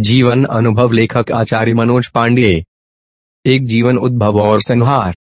जीवन अनुभव लेखक आचार्य मनोज पांडे। एक जीवन उद्भव और संहार।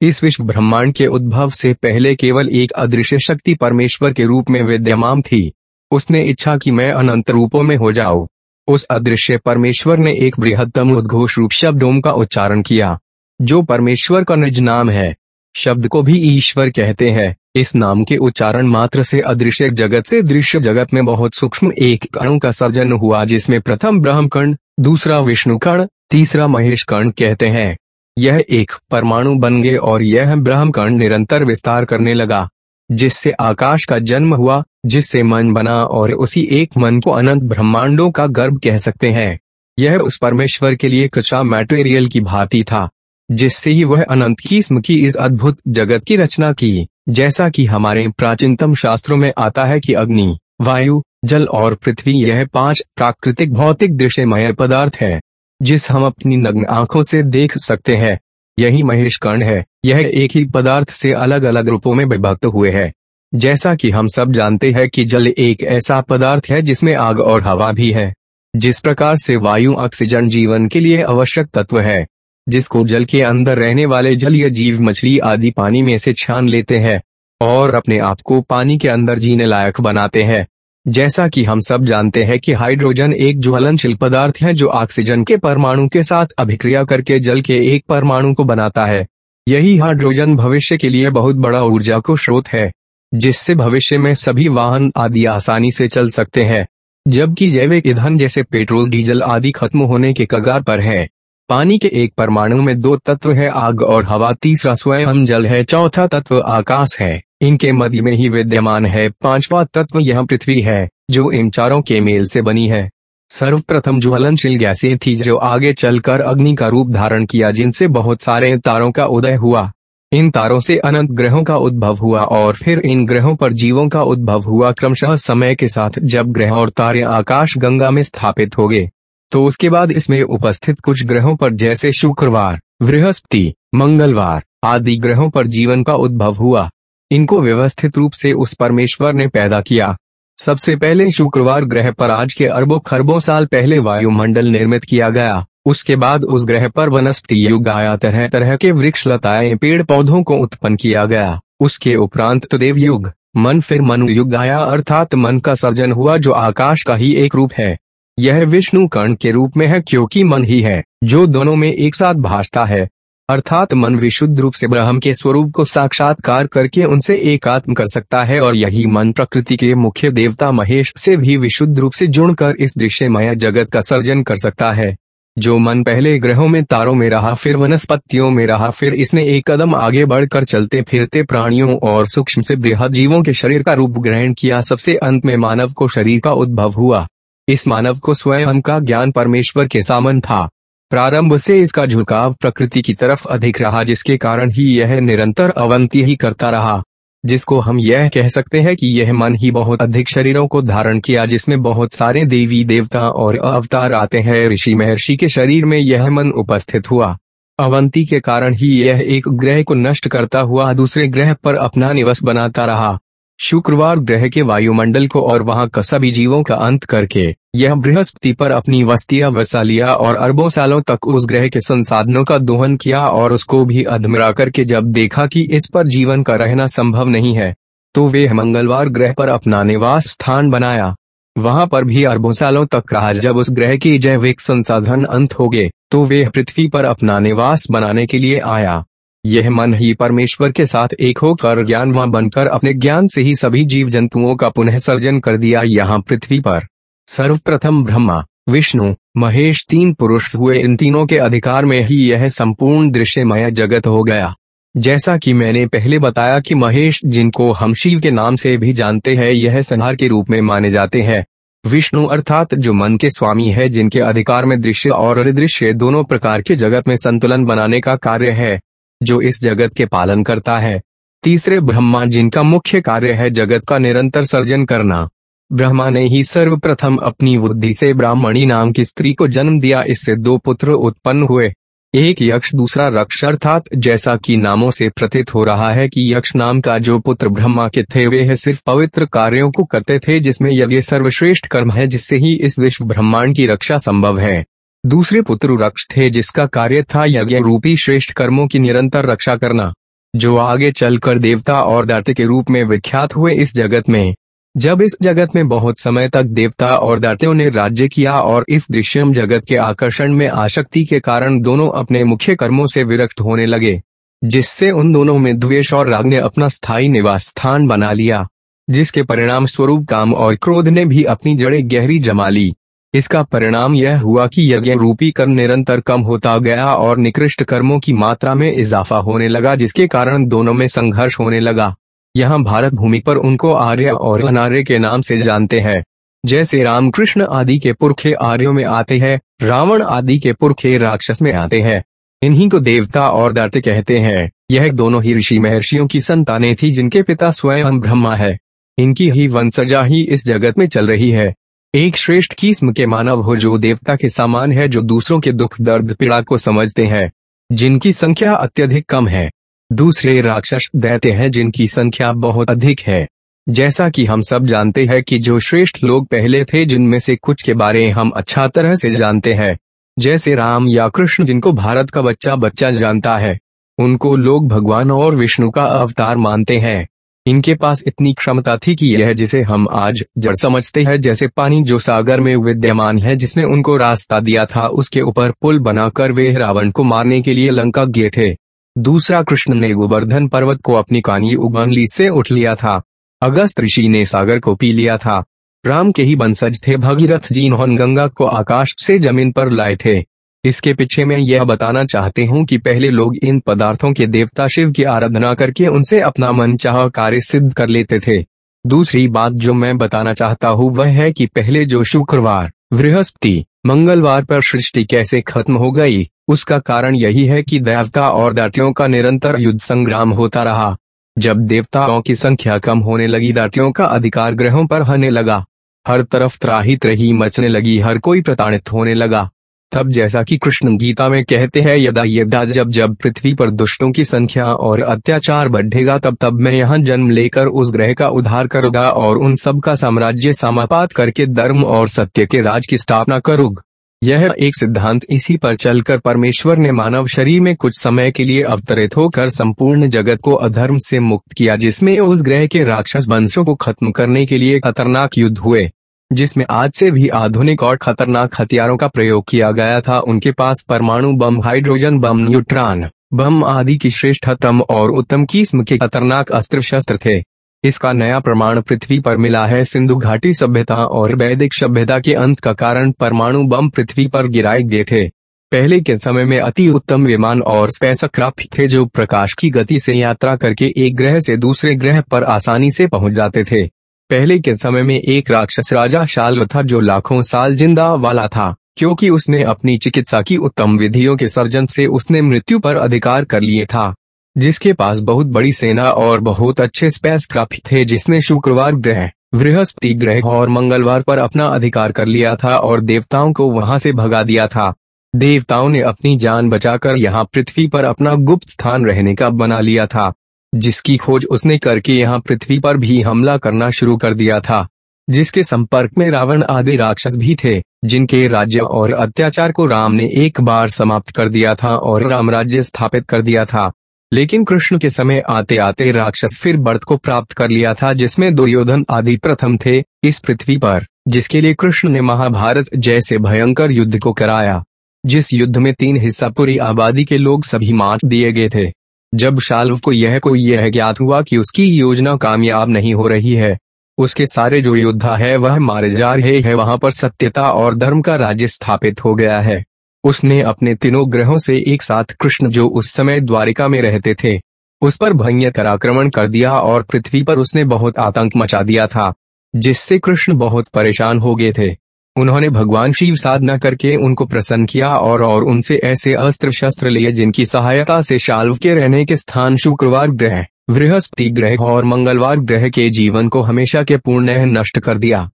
इस विश्व ब्रह्मांड के उद्भव से पहले केवल एक अदृश्य शक्ति परमेश्वर के रूप में विद्यमान थी। उसने इच्छा कि मैं अनंत रूपों में हो जाऊँ। उस अदृश्य परमेश्वर ने एक बृहत्तम उद्घोष रूप शब्द का उच्चारण किया, जो परमेश्वर का निज नाम है। शब्द को भी ईश्वर कहते हैं। इस नाम के उच्चारण मात्र से अदृश्य जगत से दृश्य जगत में बहुत सूक्ष्म एक कणों का सर्जन हुआ जिसमें प्रथम ब्रह्म कण, दूसरा विष्णु कण, तीसरा महेश कण कहते हैं। यह एक परमाणु बन गए और यह ब्रह्म कण निरंतर विस्तार करने लगा, जिससे आकाश का जन्म हुआ, जिससे मन बना और उसी एक मन को अनंत ब्रह्मांडों का गर्भ कह सकते हैं। यह उस परमेश्वर के लिए कच्चा मैटेरियल की भांति था, जिससे ही वह अनंत किस्म की इस अद्भुत जगत की रचना की। जैसा कि हमारे प्राचीनतम शास्त्रों में आता है कि अग्नि, वायु, जल और पृथ्वी यह पाँच प्राकृतिक भौतिक दृश्यमय पदार्थ है, जिस हम अपनी नग्न आँखों से देख सकते हैं। यही महेश कर्ण है, यह एक ही पदार्थ से अलग अलग रूपों में विभक्त हुए है। जैसा कि हम सब जानते हैं कि जल एक ऐसा पदार्थ है जिसमें आग और हवा भी है, जिस प्रकार से वायु ऑक्सीजन जीवन के लिए आवश्यक तत्व है। जिसको जल के अंदर रहने वाले जलीय जीव मछली आदि पानी में से छान लेते हैं और अपने आप को पानी के अंदर जीने लायक बनाते हैं। जैसा कि हम सब जानते हैं कि हाइड्रोजन एक ज्वलनशील पदार्थ है जो ऑक्सीजन के परमाणु के साथ अभिक्रिया करके जल के एक परमाणु को बनाता है। यही हाइड्रोजन भविष्य के लिए बहुत बड़ा ऊर्जा को स्रोत है, जिससे भविष्य में सभी वाहन आदि आसानी से चल सकते हैं, जबकि जैविक ईंधन जैसे पेट्रोल, डीजल आदि खत्म होने के कगार पर है। पानी के एक परमाणु में दो तत्व है, आग और हवा। तीसरा स्वयं जल है, चौथा तत्व आकाश है। इनके मध्य में ही विद्यमान है। पांचवा तत्व यह पृथ्वी है, जो इन चारों के मेल से बनी है। सर्वप्रथम ज्वलनशील गैसें थी, जो आगे चलकर अग्नि का रूप धारण किया, जिनसे बहुत सारे तारों का उदय हुआ। इन तारों से अनंत ग्रहों का उद्भव हुआ, और फिर इन ग्रहों पर जीवों का उद्भव हुआ। क्रमशः समय के साथ जब ग्रह और तारे आकाश गंगा में स्थापित हो गए तो उसके बाद इसमें उपस्थित कुछ ग्रहों पर जैसे शुक्रवार, बृहस्पति, मंगलवार आदि ग्रहों पर जीवन का उद्भव हुआ। इनको व्यवस्थित रूप से उस परमेश्वर ने पैदा किया। सबसे पहले शुक्रवार ग्रह पर आज के अरबों खरबों साल पहले वायुमंडल निर्मित किया गया। उसके बाद उस ग्रह पर वनस्पति, युग आया, तरह तरह के वृक्ष, लताएँ, पेड़ पौधों को उत्पन्न किया गया। उसके उपरांत तो देव युग मन फिर मनु युग आया, अर्थात मन का सर्जन हुआ जो आकाश का ही एक रूप है। यह विष्णु कर्ण के रूप में है क्योंकि मन ही है, जो दोनों में एक साथ भाषता है। अर्थात मन विशुद्ध रूप से ब्रह्म के स्वरूप को साक्षात्कार करके उनसे एकात्म कर सकता है और यही मन प्रकृति के मुख्य देवता महेश से भी विशुद्ध रूप से जुड़कर इस दृश्यमय जगत का सर्जन कर सकता है। जो मन पहले ग्रहों में तारों में रहा फिर वनस्पतियों में रहा फिर इसने एक कदम आगे बढ़कर चलते फिरते प्राणियों और सूक्ष्म से बृहद जीवों के शरीर का रूप ग्रहण किया। सबसे अंत में मानव को शरीर का उद्भव हुआ। इस मानव को स्वयं का ज्ञान परमेश्वर के सामन था। प्रारंभ से इसका झुकाव प्रकृति की तरफ़ अधिक रहा, जिसके कारण ही यह निरंतर अवंती ही करता रहा। जिसको हम यह कह सकते हैं कि यह मन ही बहुत अधिक शरीरों को धारण किया, जिसमें बहुत सारे देवी देवता और अवतार आते हैं। ऋषि महर्षि के शरीर में यह मन उपस्थित हुआ। अवंती के कारण ही यह एक ग्रह को नष्ट करता हुआ दूसरे ग्रह पर अपना निवास बनाता रहा। शुक्रवार ग्रह के वायुमंडल को और वहाँ का सभी जीवों का अंत करके, यह बृहस्पति पर अपनी वस्तियाँ वसा लिया और अरबों सालों तक उस ग्रह के संसाधनों का दोहन किया और उसको भी अधमरा करके जब देखा कि इस पर जीवन का रहना संभव नहीं है तो वे मंगलवार ग्रह पर अपना निवास स्थान बनाया। वहाँ पर भी अरबों सालों तक रहा। जब उस ग्रह की जैविक संसाधन अंत हो गए तो वे पृथ्वी पर अपना निवास बनाने के लिए आया। यह मन ही परमेश्वर के साथ एक होकर ज्ञानवा बनकर अपने ज्ञान से ही सभी जीव जंतुओं का पुनः सर्जन कर दिया यहाँ पृथ्वी पर। सर्वप्रथम ब्रह्मा, विष्णु, महेश तीन पुरुष हुए। इन तीनों के अधिकार में ही यह संपूर्ण दृश्यमय जगत हो गया। जैसा कि मैंने पहले बताया कि महेश, जिनको हम शिव के नाम से भी जानते हैं, यह संहार के रूप में माने जाते हैं। विष्णु अर्थात जो मन के स्वामी है, जिनके अधिकार में दृश्य और अदृश्य दोनों प्रकार के जगत में संतुलन बनाने का कार्य है। जो इस जगत के पालन करता है। तीसरे ब्रह्मा जिनका मुख्य कार्य है जगत का निरंतर सर्जन करना। ब्रह्मा ने ही सर्वप्रथम अपनी बुद्धि से ब्राह्मणी नाम की स्त्री को जन्म दिया, इससे दो पुत्र उत्पन्न हुए। एक यक्ष, दूसरा रक्ष, अर्थात जैसा कि नामों से प्रतीत हो रहा है कि यक्ष नाम का जो पुत्र ब्रह्मा के थे, वे है सिर्फ़ पवित्र कार्यों को करते थे, जिसमें यज्ञ सर्वश्रेष्ठ कर्म है, जिससे ही इस विश्व ब्रह्मांड की रक्षा संभव है। दूसरे पुत्र रक्ष थे जिसका कार्य था यज्ञ रूपी श्रेष्ठ कर्मों की निरंतर रक्षा करना, जो आगे चलकर देवता और दाते के रूप में विख्यात हुए इस जगत में। जब इस जगत में बहुत समय तक देवता और दातियों ने राज्य किया और इस दृश्यम जगत के आकर्षण में आसक्ति के कारण दोनों अपने मुख्य कर्मों से विरक्त होने लगे, जिससे उन दोनों में द्वेष और राग ने अपना स्थायी निवास स्थान बना लिया, जिसके परिणाम स्वरूप काम और क्रोध ने भी अपनी जड़ें गहरी जमा ली। इसका परिणाम यह हुआ कि यज्ञ रूपी कर्म निरंतर कम होता गया और निकृष्ट कर्मों की मात्रा में इजाफा होने लगा, जिसके कारण दोनों में संघर्ष होने लगा। यहाँ भारत भूमि पर उनको आर्य और अनार्य के नाम से जानते हैं। जैसे रामकृष्ण आदि के पुरखे आर्यों में आते हैं, रावण आदि के पुरखे राक्षस में आते हैं। इन्हीं को देवता और दर्त कहते हैं। यह दोनों ही ऋषि महर्षियों की संतानें थी जिनके पिता स्वयं ब्रह्मा है। इनकी ही वंशजा ही इस जगत में चल रही है। एक श्रेष्ठ किस्म के मानव हो जो देवता के समान है जो दूसरों के दुख, दर्द, पीड़ा को समझते हैं, जिनकी संख्या अत्यधिक कम है। दूसरे राक्षस दैत्य हैं जिनकी संख्या बहुत अधिक है। जैसा कि हम सब जानते हैं कि जो श्रेष्ठ लोग पहले थे, जिनमें से कुछ के बारे हम अच्छा तरह से जानते हैं। जैसे राम या कृष्ण, जिनको भारत का बच्चा बच्चा जानता है, उनको लोग भगवान और विष्णु का अवतार मानते हैं। इनके पास इतनी क्षमता थी कि यह जिसे हम आज जड़ समझते हैं, जैसे पानी जो सागर में विद्यमान है, जिसने उनको रास्ता दिया था, उसके ऊपर पुल बनाकर वे रावण को मारने के लिए लंका गए थे। दूसरा कृष्ण ने गोवर्धन पर्वत को अपनी कानी उगंगली से उठ लिया था। अगस्त ऋषि ने सागर को पी लिया था। राम के ही बंसज थे, भगीरथ जी नौन गंगा को आकाश से ज़मीन पर लाए थे। इसके पीछे मैं यह बताना चाहते हूँ कि पहले लोग इन पदार्थों के देवता शिव की आराधना करके उनसे अपना मन चाह कार्य सिद्ध कर लेते थे। दूसरी बात जो मैं बताना चाहता हूँ वह है कि पहले जो शुक्रवार, बृहस्पति, मंगलवार पर सृष्टि कैसे खत्म हो गई, उसका कारण यही है कि देवता और दातियों का निरंतर युद्ध संग्राम होता रहा। जब देवताओं की संख्या कम होने लगी, दातियों का अधिकार ग्रहों पर होने लगा। हर तरफ़ त्राही त्रही मचने लगी, हर कोई प्रताड़ित होने लगा। तब जैसा कि कृष्ण गीता में कहते हैं, यदा यदा जब जब पृथ्वी पर दुष्टों की संख्या और अत्याचार बढ़ेगा, तब तब मैं यहाँ जन्म लेकर उस ग्रह का उद्धार करूँगा और उन सब का साम्राज्य समापात करके धर्म और सत्य के राज की स्थापना करूँगा। यह एक सिद्धांत इसी पर चलकर परमेश्वर ने मानव शरीर में कुछ समय के लिए अवतरित होकर संपूर्ण जगत को अधर्म से मुक्त किया, जिसमें उस ग्रह के राक्षस वंशों को खत्म करने के लिए खतरनाक युद्ध हुए। जिसमें आज से भी आधुनिक और खतरनाक हथियारों का प्रयोग किया गया था, उनके पास परमाणु बम, हाइड्रोजन बम, न्यूट्रॉन बम आदि की श्रेष्ठतम और उत्तम किस्म के खतरनाक अस्त्र शस्त्र थे। इसका नया प्रमाण पृथ्वी पर मिला है। सिंधु घाटी सभ्यता और वैदिक सभ्यता के अंत का कारण परमाणु बम पृथ्वी पर गिराए गए थे। पहले के समय में अति उत्तम विमान और स्पेसक्राफ्ट थे जो प्रकाश की गति से यात्रा करके एक ग्रह से दूसरे ग्रह पर आसानी से पहुँच जाते थे। पहले के समय में एक राक्षस राजा शाल था जो लाखों साल ज़िंदा वाला था, क्योंकि उसने अपनी चिकित्सा की उत्तम विधियों के सर्जन से उसने मृत्यु पर अधिकार कर लिए था। जिसके पास बहुत बड़ी सेना और बहुत अच्छे स्पेस क्राफ्ट थे, जिसने शुक्रवार ग्रह, बृहस्पति ग्रह और मंगलवार पर अपना अधिकार कर लिया था और देवताओं को वहाँ से भगा दिया था। देवताओं ने अपनी जान बचाकर यहाँ पृथ्वी पर अपना गुप्त स्थान रहने का बना लिया था। जिसकी खोज उसने करके यहाँ पृथ्वी पर भी हमला करना शुरू कर दिया था, जिसके संपर्क में रावण आदि राक्षस भी थे, जिनके राज्य और अत्याचार को राम ने एक बार समाप्त कर दिया था और राम राज्य स्थापित कर दिया था। लेकिन कृष्ण के समय आते आते राक्षस फिर बढ़त को प्राप्त कर लिया था, जिसमें दुर्योधन आदि प्रथम थे, इस पृथ्वी पर, जिसके लिए कृष्ण ने महाभारत जैसे भयंकर युद्ध को कराया, जिस युद्ध में तीन हिस्सा पूरी आबादी के लोग सभी मार दिए गए थे। जब शाल्व को यह को यह ज्ञात हुआ कि उसकी योजना कामयाब नहीं हो रही है, उसके सारे जो योद्धा है वह मारे जा रहे हैं, वहाँ पर सत्यता और धर्म का राज्य स्थापित हो गया है। उसने अपने तीनों ग्रहों से एक साथ कृष्ण जो उस समय द्वारिका में रहते थे, उस पर भयंकर आक्रमण कर दिया और पृथ्वी पर उसने बहुत आतंक मचा दिया था, जिससे कृष्ण बहुत परेशान हो गए थे। उन्होंने भगवान शिव साधना करके उनको प्रसन्न किया और और उनसे ऐसे अस्त्र शस्त्र लिए जिनकी सहायता से शाल्व के रहने के स्थान शुक्रवार ग्रह, बृहस्पति ग्रह और मंगलवार ग्रह के जीवन को हमेशा के पूर्ण नष्ट कर दिया।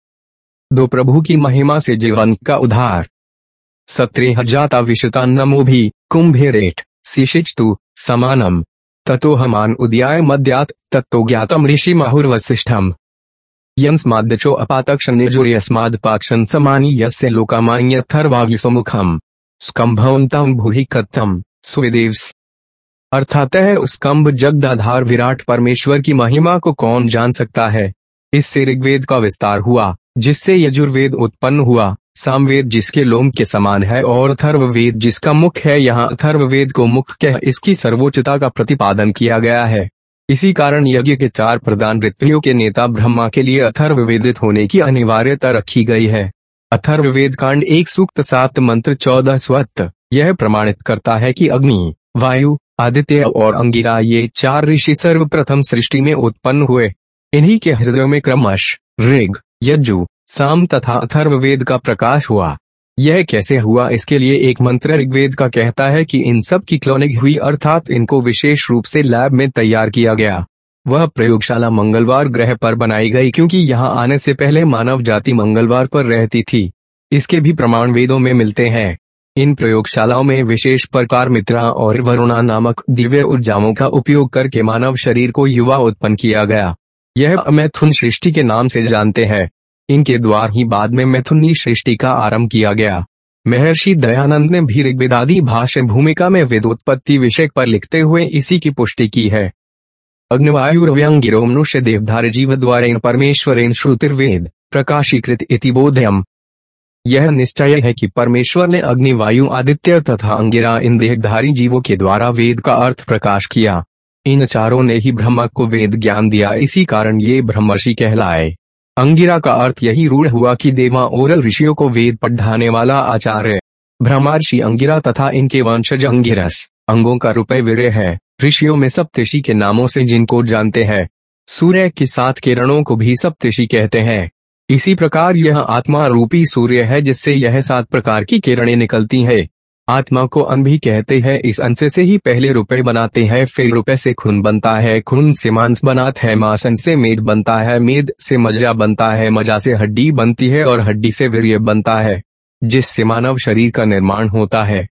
दो प्रभु की महिमा से जीवन का उद्धार। सत्रह जाता विशता नमो भी कुंभेरेट शिशिचतु समानम। ततो हमान उदयाय मद्यात, तत्तो ज्ञातम ऋषि माहुर्वशिष्ठम अपातक्ष निर्जुर्यस्माद पाक्षन समानी यस्य लोकामान्यथर्वाग्युसमुखम। स्कंभवंतम भूहि सुदेव्स अर्थात है उस जगदाधार विराट परमेश्वर की महिमा को कौन जान सकता है? इससे ऋग्वेद का विस्तार हुआ, जिससे यजुर्वेद उत्पन्न हुआ। सामवेद जिसके लोम के समान है और अथर्ववेद जिसका मुख है, यहाँ अथर्ववेद को मुख कह इसकी सर्वोच्चता का प्रतिपादन किया गया है। इसी कारण यज्ञ के चार प्रधान ऋत्वियों के नेता ब्रह्मा के लिए अथर्ववेदित होने की अनिवार्यता रखी गई है। अथर्ववेद कांड एक सूक्त सात मंत्र चौदह स्वत्त यह प्रमाणित करता है कि अग्नि, वायु, आदित्य और अंगिरा ये चार ऋषि सर्वप्रथम सृष्टि में उत्पन्न हुए। इन्हीं के हृदय में क्रमश ऋग, यज्जु, साम तथा अथर्ववेद का प्रकाश हुआ। यह कैसे हुआ? इसके लिए एक मंत्र ऋग्वेद का कहता है कि इन सब की क्लोनिंग हुई, अर्थात इनको विशेष रूप से लैब में तैयार किया गया। वह प्रयोगशाला मंगलवार ग्रह पर बनाई गई, क्योंकि यहाँ आने से पहले मानव जाति मंगलवार पर रहती थी। इसके भी प्रमाण वेदों में मिलते हैं। इन प्रयोगशालाओं में विशेष प्रकार मित्रा और वरुणा नामक दिव्य ऊर्जाओं का उपयोग करके मानव शरीर को युवा उत्पन्न किया गया। यह मैथुन सृष्टि के नाम से जानते हैं। इनके द्वार ही बाद में मैथुनी सृष्टि का आरंभ किया गया। महर्षि दयानंद ने भी ऋग्वेदादि भाष्य भूमिका में वेदोत्पत्ति विषय पर लिखते हुए इसी की पुष्टि की है। अग्निवायुर्व्यंगिरो मनुष्य देवधार जीव द्वारे परमेश्वरेन श्रुतिर्वेद प्रकाशीकृत इति बोध्यम। यह निश्चय है कि परमेश्वर ने अग्निवायु, आदित्य तथा अंगिरा इन देहधारी जीवों के द्वारा वेद का अर्थ प्रकाश किया। इन चारों ने ही ब्रह्म को वेद ज्ञान दिया, इसी कारण ये ब्रह्मर्षि कहलाए। अंगिरा का अर्थ यही रूढ़ हुआ कि देवा ओरल ऋषियों को वेद पढ़ाने वाला आचार्य। ब्रह्मर्षि अंगिरा तथा इनके वंशज अंगिरस, अंगों का रुपये विरय है। ऋषियों में सप्तषि के नामों से जिनको जानते हैं। सूर्य के साथ किरणों को भी सप्तषि कहते हैं। इसी प्रकार यह आत्मा रूपी सूर्य है जिससे यह सात प्रकार की किरणें निकलती है। आत्मा को अन भी कहते हैं, इस अंश से ही पहले रुपए बनाते हैं, फिर रुपए से खून बनता है, खून से मांस बनाते है, मांसन से मेद बनता है, मेद से मज़ा बनता है मज़ा से हड्डी बनती है और हड्डी से वीर्य बनता है, जिससे मानव शरीर का निर्माण होता है।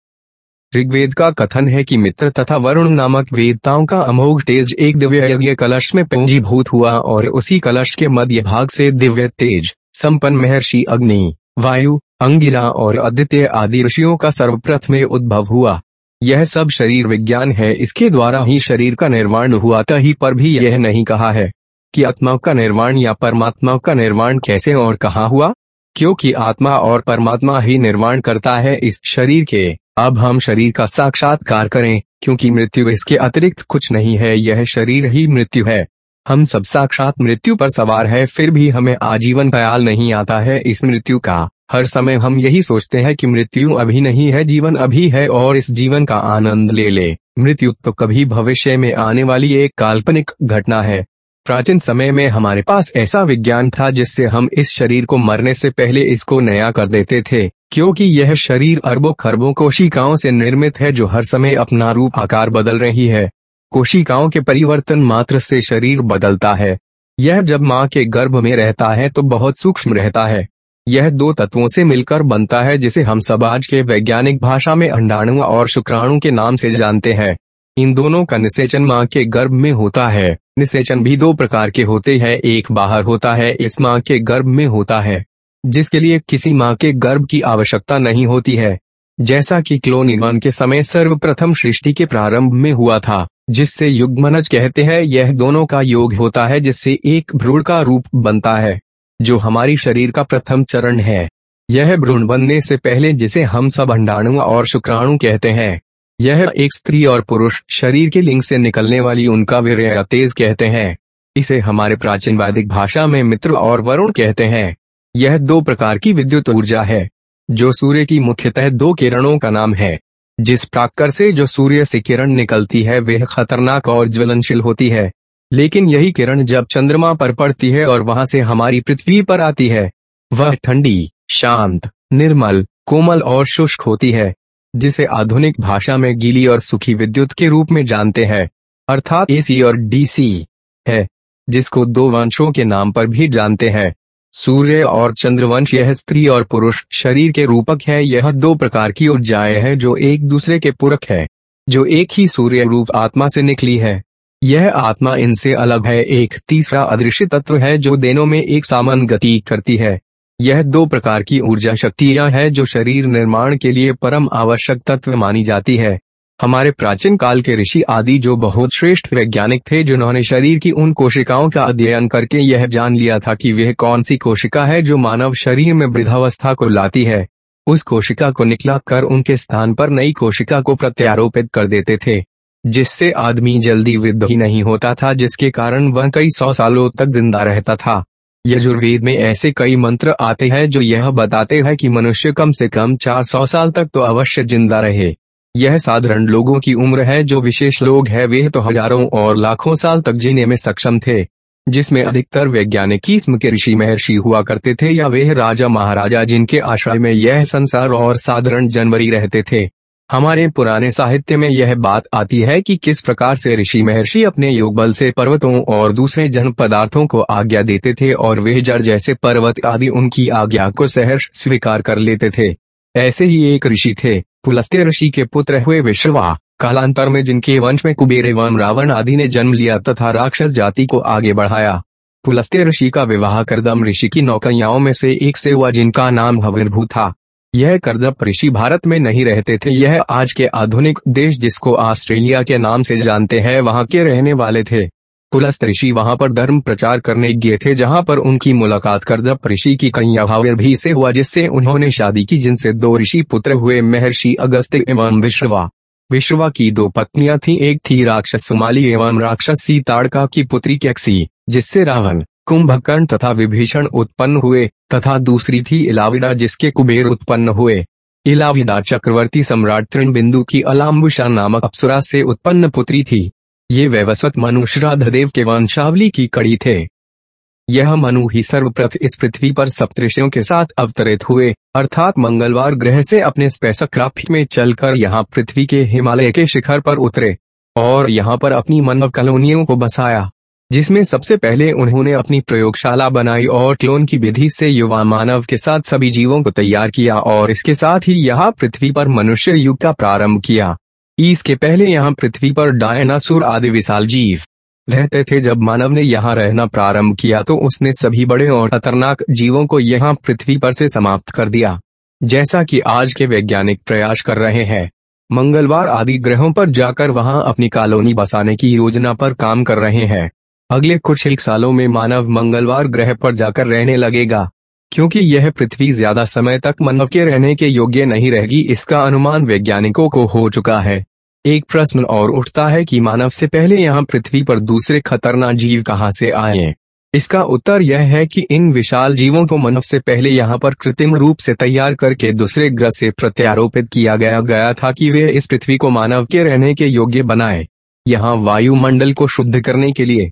ऋग्वेद का कथन है कि मित्र तथा वरुण नामक वेदताओं का अमोघ तेज एक दिव्य यज्ञ कलश में पंजीभूत हुआ और उसी कलश के मध्य भाग से दिव्य तेज, संपन्न महर्षि अग्नि, वायु अंगिरा और आदित्य आदि ऋषियों का सर्वप्रथम उद्भव हुआ। यह सब शरीर विज्ञान है, इसके द्वारा ही शरीर का निर्माण हुआ, तही पर भी यह नहीं कहा है कि आत्मा का निर्माण या परमात्मा का निर्माण कैसे और कहा हुआ, क्योंकि आत्मा और परमात्मा ही निर्माण करता है इस शरीर के। अब हम शरीर का साक्षात्कार करें, क्योंकि मृत्यु इसके अतिरिक्त कुछ नहीं है, यह शरीर ही मृत्यु है। हम सब साक्षात मृत्यु पर सवार है, फिर भी हमें आजीवन ख्याल नहीं आता है इस मृत्यु का। हर समय हम यही सोचते हैं कि मृत्यु अभी नहीं है, जीवन अभी है और इस जीवन का आनंद ले ले। मृत्यु तो कभी भविष्य में आने वाली एक काल्पनिक घटना है। प्राचीन समय में हमारे पास ऐसा विज्ञान था जिससे हम इस शरीर को मरने से पहले इसको नया कर देते थे, क्योंकि यह शरीर अरबों खरबों कोशिकाओं से निर्मित है जो हर समय अपना रूप आकार बदल रही है। कोशिकाओं के परिवर्तन मात्र से शरीर बदलता है। यह जब माँ के गर्भ में रहता है तो बहुत सूक्ष्म रहता है। यह दो तत्वों से मिलकर बनता है जिसे हम सब आज के वैज्ञानिक भाषा में अंडाणु और शुक्राणु के नाम से जानते हैं। इन दोनों का निषेचन माँ के गर्भ में होता है। निषेचन भी दो प्रकार के होते हैं, एक बाहर होता है, इस माँ के गर्भ में होता है, जिसके लिए किसी माँ के गर्भ की आवश्यकता नहीं होती है। जैसा कि क्लोनिर्माण के समय सर्वप्रथम सृष्टि के प्रारंभ में हुआ था। जिससे युग्मनज कहते हैं, यह दोनों का योग होता है जिससे एक भ्रूण का रूप बनता है, जो हमारी शरीर का प्रथम चरण है। यह भ्रूण बनने से पहले जिसे हम सब अंडाणु और शुक्राणु कहते हैं। यह एक स्त्री और पुरुष शरीर के लिंग से निकलने वाली उनका वीर तेज कहते हैं। इसे हमारे प्राचीन वैदिक भाषा में मित्र और वरुण कहते हैं। यह दो प्रकार की विद्युत ऊर्जा है, जो सूर्य की मुख्यतः दो किरणों का नाम है। जिस प्राकर से जो सूर्य से किरण निकलती है, वह खतरनाक और ज्वलनशील होती है। लेकिन यही किरण जब चंद्रमा पर पड़ती है और वहाँ से हमारी पृथ्वी पर आती है, वह ठंडी, शांत, निर्मल, कोमल और शुष्क होती है, जिसे आधुनिक भाषा में गीली और सुखी विद्युत के रूप में जानते हैं, अर्थात एसी और डीसी है, जिसको दो वंशों के नाम पर भी जानते हैं। सूर्य और चंद्रवंश यह स्त्री और पुरुष शरीर के रूपक है। यह दो प्रकार की ऊर्जाएँ हैं जो एक दूसरे के पूरक है, जो एक ही सूर्य रूप आत्मा से निकली है। यह आत्मा इनसे अलग है। एक तीसरा अदृश्य तत्व है जो दोनों में एक सामान गति करती है। यह दो प्रकार की ऊर्जा शक्तियाँ है जो शरीर निर्माण के लिए परम आवश्यक तत्व मानी जाती है। हमारे प्राचीन काल के ऋषि आदि जो बहुत श्रेष्ठ वैज्ञानिक थे, जिन्होंने शरीर की उन कोशिकाओं का अध्ययन करके यह जान लिया था कि वह कौन सी कोशिका है जो मानव शरीर में वृद्धावस्था को लाती है। उस कोशिका को निकला कर उनके स्थान पर नई कोशिका को प्रत्यारोपित कर देते थे, जिससे आदमी जल्दी वृद्ध ही नहीं होता था, जिसके कारण वह कई सौ सालों तक ज़िंदा रहता था। यजुर्वेद में ऐसे कई मंत्र आते हैं जो यह बताते हैं कि मनुष्य कम से कम चार सौ साल तक तो अवश्य ज़िंदा रहे। यह साधारण लोगों की उम्र है जो विशेष लोग है। वे तो हज़ारों और लाखों साल तक जीने में सक्षम थे, जिसमें अधिकतर वैज्ञानिक किस्म के ऋषि महर्षि हुआ करते थे या वे राजा महाराजा जिनके आश्रय में यह संसार और साधारण जनवरी रहते थे। हमारे पुराने साहित्य में यह बात आती है कि किस प्रकार से ऋषि महर्षि अपने योग बल से पर्वतों और दूसरे जन पदार्थों को आज्ञा देते थे और वे जड़ जैसे पर्वत आदि उनकी आज्ञा को सहर्ष स्वीकार कर लेते थे। ऐसे ही एक ऋषि थे। पुलस्त्य ऋषि के पुत्र हुए विश्वा कालांतर में जिनके वंश में कुबेर एवं रावण आदि ने जन्म लिया तथा राक्षस जाति को आगे बढ़ाया। पुलस्त्य ऋषि का विवाह करदम ऋषि की नौकरियाओं में से एक से हुआ जिनका नाम हविर्भू था। यह करदप ऋषि भारत में नहीं रहते थे। यह आज के आधुनिक देश जिसको ऑस्ट्रेलिया के नाम से जानते हैं, वहाँ के रहने वाले थे। पुलस्त ऋषि वहाँ पर धर्म प्रचार करने गए थे, जहाँ पर उनकी मुलाकात करदप ऋषि की कन्या भी से हुआ, जिससे उन्होंने शादी की, जिनसे दो ऋषि पुत्र हुए, महर्षि अगस्त एवं विश्रवा। विश्रवा की दो पत्नियाँ थी, एक थी राक्षस सुमाली एवं राक्षसी ताड़का की पुत्री कैक्सी, जिससे रावण, कुंभकर्ण तथा विभीषण उत्पन्न हुए, तथा दूसरी थी इलाविडा, जिसके कुबेर उत्पन्न हुए। इलाविडा चक्रवर्ती सम्राट तृण बिंदु की अलाम्बुषा नामक अप्सरा से उत्पन्न पुत्री थी। ये वैवस्वत मनु श्राद्धदेव के वंशावली की कड़ी थे। यह मनु ही सर्वप्रथ इस पृथ्वी पर सप्तऋषियों के साथ अवतरित हुए, अर्थात मंगलवार ग्रह से अपने में चलकर यहाँ पृथ्वी के हिमालय के शिखर पर उतरे, और यहाँ पर अपनी मानव कॉलोनियों को बसाया, जिसमें सबसे पहले उन्होंने अपनी प्रयोगशाला बनाई और क्लोन की विधि से युवा मानव के साथ सभी जीवों को तैयार किया और इसके साथ ही यहाँ पृथ्वी पर मनुष्य युग का प्रारंभ किया। इसके पहले यहाँ पृथ्वी पर डायनासोर आदि विशाल जीव रहते थे। जब मानव ने यहाँ रहना प्रारंभ किया तो उसने सभी बड़े और खतरनाक जीवों को यहाँ पृथ्वी पर से समाप्त कर दिया। जैसा कि आज के वैज्ञानिक प्रयास कर रहे हैं, मंगलवार आदि ग्रहों पर जाकर वहाँ अपनी कॉलोनी बसाने की योजना पर काम कर रहे हैं। अगले कुछ एक सालों में मानव मंगलवार ग्रह पर जाकर रहने लगेगा। क्योंकि यह पृथ्वी ज़्यादा समय तक मानव के रहने के योग्य नहीं रहेगी, इसका अनुमान वैज्ञानिकों को हो चुका है। एक प्रश्न और उठता है कि मानव से पहले यहाँ पृथ्वी पर दूसरे खतरनाक जीव कहाँ से आए इसका उत्तर यह है कि इन विशाल जीवों को मानव से पहले यहाँ पर कृत्रिम रूप से तैयार करके दूसरे ग्रह से प्रत्यारोपित किया गया गया था कि वे इस पृथ्वी को मानव के रहने के योग्य बनाए। यहाँ वायुमंडल को शुद्ध करने के लिए।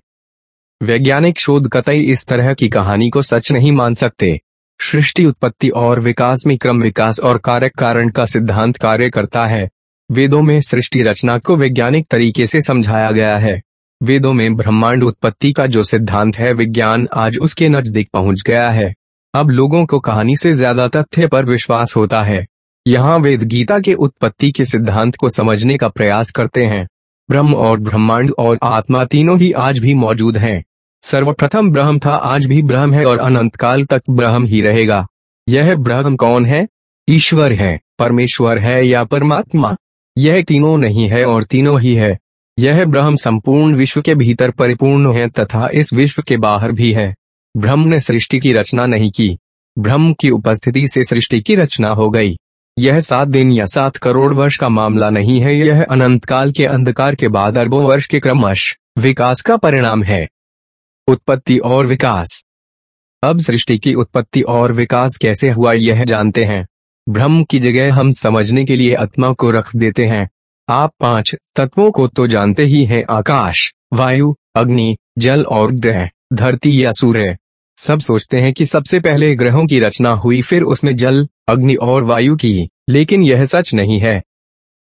वैज्ञानिक शोध कतई इस तरह की कहानी को सच नहीं मान सकते। सृष्टि उत्पत्ति और विकास में क्रम विकास और कारक कारण का सिद्धांत कार्य करता है। वेदों में सृष्टि रचना को वैज्ञानिक तरीके से समझाया गया है। वेदों में ब्रह्मांड उत्पत्ति का जो सिद्धांत है, विज्ञान आज उसके नज़दीक पहुँच गया है। अब लोगों को कहानी से ज़्यादा तथ्य पर विश्वास होता है। यहाँ वेद गीता के उत्पत्ति के सिद्धांत को समझने का प्रयास करते हैं। ब्रह्म और ब्रह्मांड और आत्मा तीनों ही आज भी मौजूद हैं। सर्वप्रथम ब्रह्म था, आज भी ब्रह्म है और अनंत काल तक ब्रह्म ही रहेगा। यह ब्रह्म कौन है? ईश्वर है, परमेश्वर है या परमात्मा? यह तीनों नहीं है और तीनों ही है। यह ब्रह्म संपूर्ण विश्व के भीतर परिपूर्ण है तथा इस विश्व के बाहर भी है। ब्रह्म ने सृष्टि की रचना नहीं की। ब्रह्म की उपस्थिति से सृष्टि की रचना हो गई। यह सात दिन या सात करोड़ वर्ष का मामला नहीं है, यह अनंत काल के अंधकार के बाद अरबों वर्ष के क्रमश विकास का परिणाम है। उत्पत्ति और विकास। अब सृष्टि की उत्पत्ति और विकास कैसे हुआ यह जानते हैं। ब्रह्म की जगह हम समझने के लिए आत्मा को रख देते हैं। आप पाँच तत्वों को तो जानते ही हैं, आकाश, वायु, अग्नि, जल और ग्रह, धरती या सूर्य। सब सोचते हैं कि सबसे पहले ग्रहों की रचना हुई, फिर उसमें जल, अग्नि और वायु की, लेकिन यह सच नहीं है।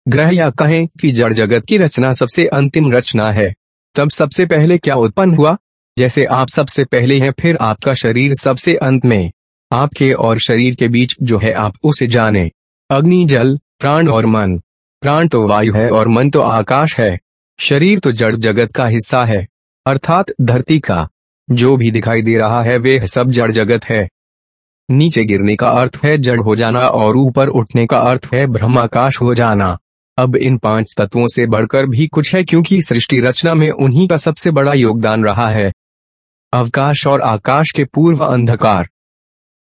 ग्रह या कहें कि जड़ जगत की रचना सबसे अंतिम रचना है। तब सबसे पहले क्या उत्पन्न हुआ? जैसे आप सबसे पहले हैं, फिर आपका शरीर सबसे अंत में, आपके और शरीर के बीच जो है, आप उसे जाने। अग्नि, जल, प्राण और मन। प्राण तो वायु है और मन तो आकाश है। शरीर तो जड़ जगत का हिस्सा है। अर्थात धरती का जो भी दिखाई दे रहा है, वे सब जड़ जगत है। नीचे गिरने का अर्थ है जड़ हो जाना और ऊपर उठने का अर्थ है ब्रह्माकाश हो जाना। अब इन पाँच तत्वों से बढ़कर भी कुछ है, क्योंकि सृष्टि रचना में उन्हीं का सबसे बड़ा योगदान रहा है। अवकाश और आकाश के पूर्व अंधकार।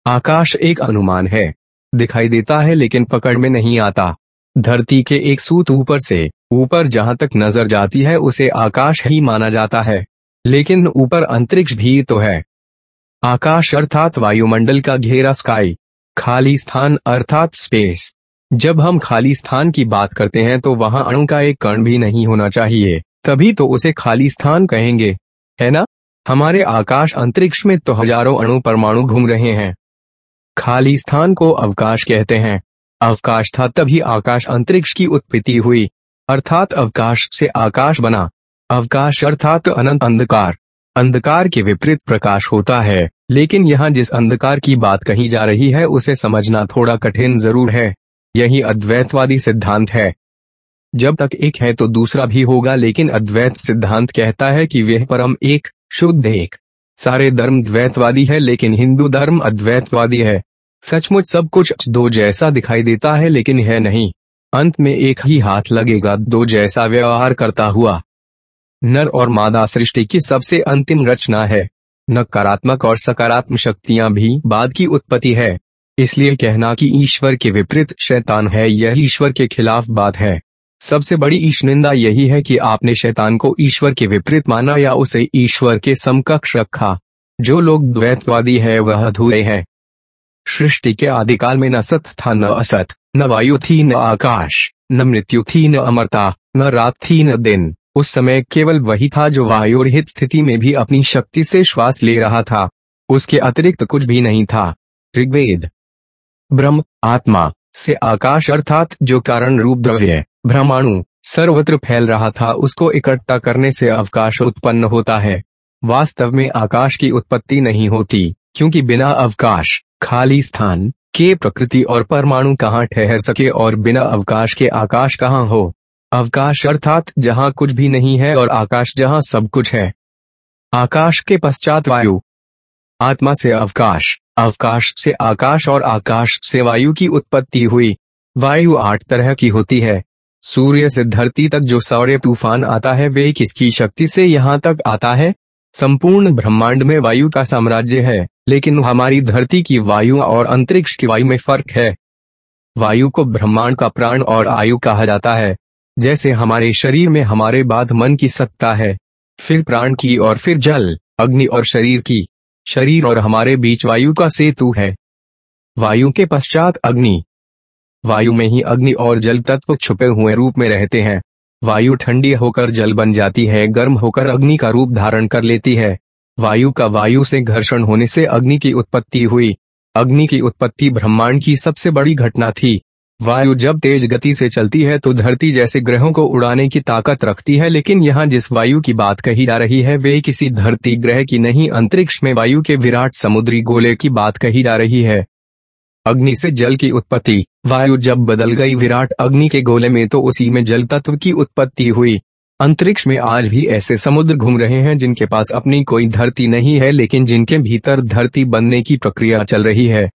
आकाश एक अनुमान है। दिखाई देता है लेकिन पकड़ में नहीं आता। धरती के एक सूत ऊपर से, ऊपर जहाँ तक नज़र जाती है उसे आकाश ही माना जाता है। लेकिन ऊपर अंतरिक्ष भी तो है। आकाश अर्थात वायुमंडल का घेरा स्काई। खाली स्थान अर्थात स्पेस। जब हम खाली स्थान की बात करते हैं तो वहाँ अणु का एक कण भी नहीं होना चाहिए। तभी तो उसे खाली स्थान कहेंगे। है ना? हमारे आकाश अंतरिक्ष में तो हज़ारों अणु परमाणु घूम रहे हैं। खाली स्थान को अवकाश कहते हैं। अवकाश था तभी आकाश अंतरिक्ष की उत्पत्ति हुई। अर्थात अवकाश से आकाश बना। अवकाश अर्थात अनंत अंधकार। अंधकार के विपरीत प्रकाश होता है। लेकिन यहाँ जिस अंधकार की बात कही जा रही है, उसे समझना थोड़ा कठिन ज़रूर है। यही अद्वैतवादी सिद्धांत है। जब तक एक है तो दूसरा भी होगा, लेकिन अद्वैत सिद्धांत कहता है कि वह परम एक शुद्ध एक। सारे धर्म द्वैतवादी है, लेकिन हिंदू धर्म अद्वैतवादी है। सचमुच सब कुछ दो जैसा दिखाई देता है, लेकिन है नहीं। अंत में एक ही हाथ लगेगा, दो जैसा व्यवहार करता हुआ। नर और मादा सृष्टि की सबसे अंतिम रचना है। नकारात्मक और सकारात्मक शक्तियाँ भी बाद की उत्पत्ति है। इसलिए कहना कि ईश्वर के विपरीत शैतान है, यह ईश्वर के खिलाफ बात है। सबसे बड़ी ईश निंदा यही है कि आपने शैतान को ईश्वर के विपरीत माना या उसे ईश्वर के समकक्ष रखा। जो लोग द्वैतवादी है, वह अधूरे हैं। सृष्टि के आदिकाल में न सत था, न असत न वायु थी, न आकाश। न मृत्यु थी, न अमरता। न रात थी, न दिन। उस समय केवल वही था जो वायु रहित स्थिति में भी अपनी शक्ति से श्वास ले रहा था। उसके अतिरिक्त कुछ भी नहीं था। ऋग्वेद। ब्रह्म, आत्मा। से आकाश, अर्थात जो कारण रूप द्रव्य ब्रह्माणु सर्वत्र फैल रहा था, उसको इकट्ठा करने से अवकाश उत्पन्न होता है। वास्तव में आकाश की उत्पत्ति नहीं होती, क्योंकि बिना अवकाश, खाली स्थान, के प्रकृति और परमाणु कहाँ ठहर सके और बिना अवकाश के आकाश कहाँ हो? अवकाश अर्थात जहाँ कुछ भी नहीं है और आकाश जहाँ सब कुछ है। आकाश के पश्चात वायु। आत्मा से अवकाश अवकाश से आकाश और आकाश से वायु की उत्पत्ति हुई। वायु आठ तरह की होती है। सूर्य से धरती तक जो सौर्य तूफ़ान आता है, वे किसकी शक्ति से यहाँ तक आता है? संपूर्ण ब्रह्मांड में वायु का साम्राज्य है, लेकिन हमारी धरती की वायु और अंतरिक्ष की वायु में फ़र्क है। वायु को ब्रह्मांड का प्राण और आयु कहा जाता है। जैसे हमारे शरीर में हमारे बाद मन की सत्ता है, फिर प्राण की और फिर जल, अग्नि और शरीर की। शरीर और हमारे बीच वायु का सेतु है। वायु के पश्चात अग्नि। वायु में ही अग्नि और जल तत्व छुपे हुए रूप में रहते हैं। वायु ठंडी होकर जल बन जाती है, गर्म होकर अग्नि का रूप धारण कर लेती है। वायु का वायु से घर्षण होने से अग्नि की उत्पत्ति हुई। अग्नि की उत्पत्ति ब्रह्मांड की सबसे बड़ी घटना थी। वायु जब तेज गति से चलती है तो धरती जैसे ग्रहों को उड़ाने की ताकत रखती है, लेकिन यहाँ जिस वायु की बात कही जा रही है, वे किसी धरती ग्रह की नहीं, अंतरिक्ष में वायु के विराट समुद्री गोले की बात कही जा रही है। अग्नि से जल की उत्पत्ति। वायु जब बदल गई, विराट अग्नि के गोले में तो उसी में जल तत्व की उत्पत्ति हुई। अंतरिक्ष में आज भी ऐसे समुद्र घूम रहे हैं जिनके पास अपनी कोई धरती नहीं है, लेकिन जिनके भीतर धरती बनने की प्रक्रिया चल रही है।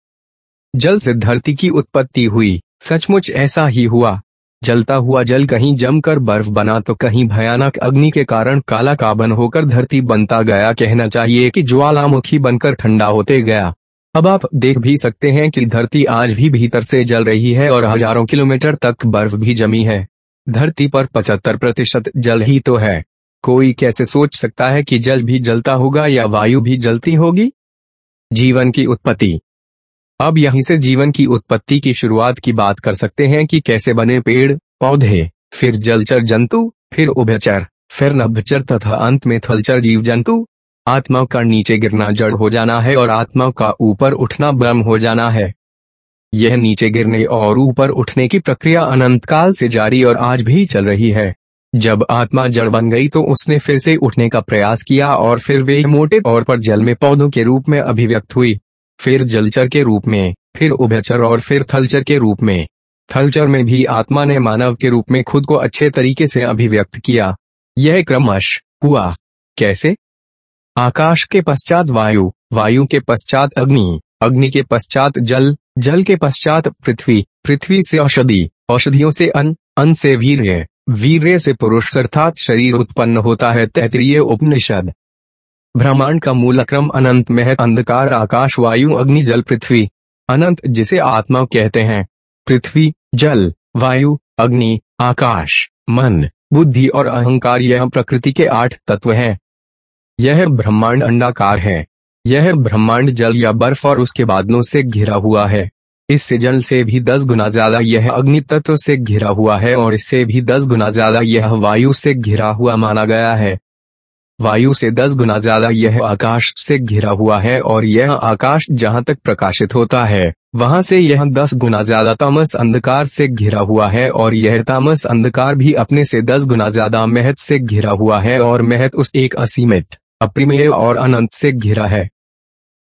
जल से धरती की उत्पत्ति हुई। सचमुच ऐसा ही हुआ। जलता हुआ जल कहीं जमकर बर्फ़ बना तो कहीं भयानक अग्नि के कारण काला काबन होकर धरती बनता गया। कहना चाहिए कि ज्वालामुखी बनकर ठंडा होते गया। अब आप देख भी सकते हैं कि धरती आज भी भीतर से जल रही है और हज़ारों किलोमीटर तक बर्फ़ भी जमी है। धरती पर पचहत्तर प्रतिशत जल ही तो है। कोई कैसे सोच सकता है कि जल भी जलता होगा या वायु भी जलती होगी? जीवन की उत्पत्ति। अब यहीं से जीवन की उत्पत्ति की शुरुआत की बात कर सकते हैं कि कैसे बने पेड़, पौधे, फिर जलचर जंतु, फिर उभयचर, फिर नभचर तथा अंत में थलचर जीव जंतु। आत्मा का नीचे गिरना जड़ हो जाना है और आत्मा का ऊपर उठना ब्रह्म हो जाना है। यह नीचे गिरने और ऊपर उठने की प्रक्रिया अनंत काल से जारी और आज भी चल रही है। जब आत्मा जड़ बन गई तो उसने फिर से उठने का प्रयास किया और फिर वे मोटे तौर पर जल में पौधों के रूप में अभिव्यक्त हुई। फिर जलचर के रूप में, फिर उभयचर और फिर थलचर के रूप में। थलचर में भी आत्मा ने मानव के रूप में खुद को अच्छे तरीके से अभिव्यक्त किया। यह क्रमश हुआ। कैसे? आकाश के पश्चात वायु वायु के पश्चात अग्नि अग्नि के पश्चात जल जल के पश्चात पृथ्वी पृथ्वी से औषधि, औषधियों से अन्न अन्न से वीर्य वीर्य से पुरुष अर्थात शरीर उत्पन्न होता है तैतरीय उपनिषद। ब्रह्मांड का मूल क्रम अनंत महत अंधकार, आकाश, वायु, अग्नि, जल, पृथ्वी। अनंत जिसे आत्मा कहते हैं। पृथ्वी, जल, वायु, अग्नि, आकाश, मन, बुद्धि और अहंकार यह प्रकृति के आठ तत्व हैं। यह ब्रह्मांड अंडाकार है। यह ब्रह्मांड जल या बर्फ़ और उसके बादलों से घिरा हुआ है। इससे जल से भी दस गुना ज़्यादा यह अग्नि तत्व से घिरा हुआ है और इससे भी दस गुना ज़्यादा यह वायु से घिरा हुआ माना गया है। वायु से दस गुना ज़्यादा यह आकाश से घिरा हुआ है और यह आकाश जहाँ तक प्रकाशित होता है, वहाँ से यह दस गुना ज़्यादा तामस अंधकार से घिरा हुआ है और यह तामस अंधकार भी अपने से दस गुना ज़्यादा महत से घिरा हुआ है और महत उस एक असीमित अप्रिमेय और अनंत से घिरा है।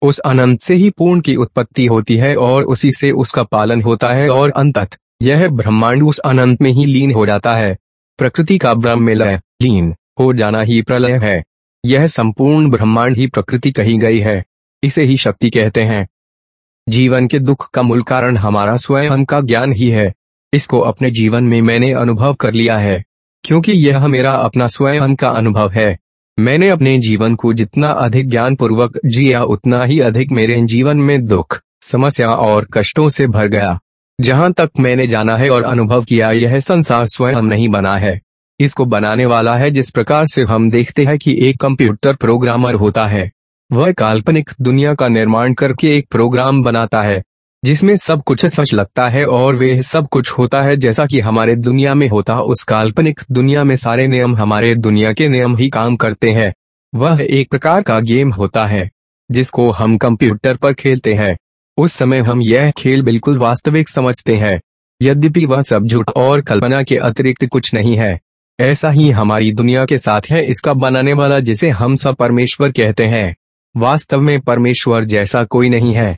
उस अनंत से ही पूर्ण की उत्पत्ति होती है और उसी से उसका पालन होता है और अंतत यह ब्रह्मांड उस अनंत में ही लीन हो जाता है। प्रकृति का ब्रह्म में लय लीन, हो जाना ही प्रलय है। यह संपूर्ण ब्रह्मांड ही प्रकृति कही गई है। इसे ही शक्ति कहते हैं। जीवन के दुख का मूल कारण हमारा स्वयं का ज्ञान ही है। इसको अपने जीवन में मैंने अनुभव कर लिया है, क्योंकि यह मेरा अपना स्वयं का अनुभव है। मैंने अपने जीवन को जितना अधिक ज्ञान पूर्वक जिया, उतना ही अधिक मेरे जीवन में दुख, समस्या और कष्टों से भर गया। जहाँ तक मैंने जाना है और अनुभव किया, यह संसार स्वयं नहीं बना है। इसको बनाने वाला है जिस प्रकार से हम देखते हैं कि एक कंप्यूटर प्रोग्रामर होता है। वह काल्पनिक दुनिया का निर्माण करके एक प्रोग्राम बनाता है। जिसमें सब कुछ सच लगता है और वे सब कुछ होता है जैसा कि हमारे दुनिया में होता उस काल्पनिक दुनिया में सारे नियम हमारे दुनिया के नियम ही काम करते हैं। वह एक प्रकार का गेम होता है, जिसको हम कंप्यूटर पर खेलते हैं। उस समय हम यह खेल बिल्कुल वास्तविक समझते हैं, यद्यपि वह सब झूठ और कल्पना के अतिरिक्त कुछ नहीं है। ऐसा ही हमारी दुनिया के साथ है इसका बनाने वाला जिसे हम सब परमेश्वर कहते हैं। वास्तव में परमेश्वर जैसा कोई नहीं है।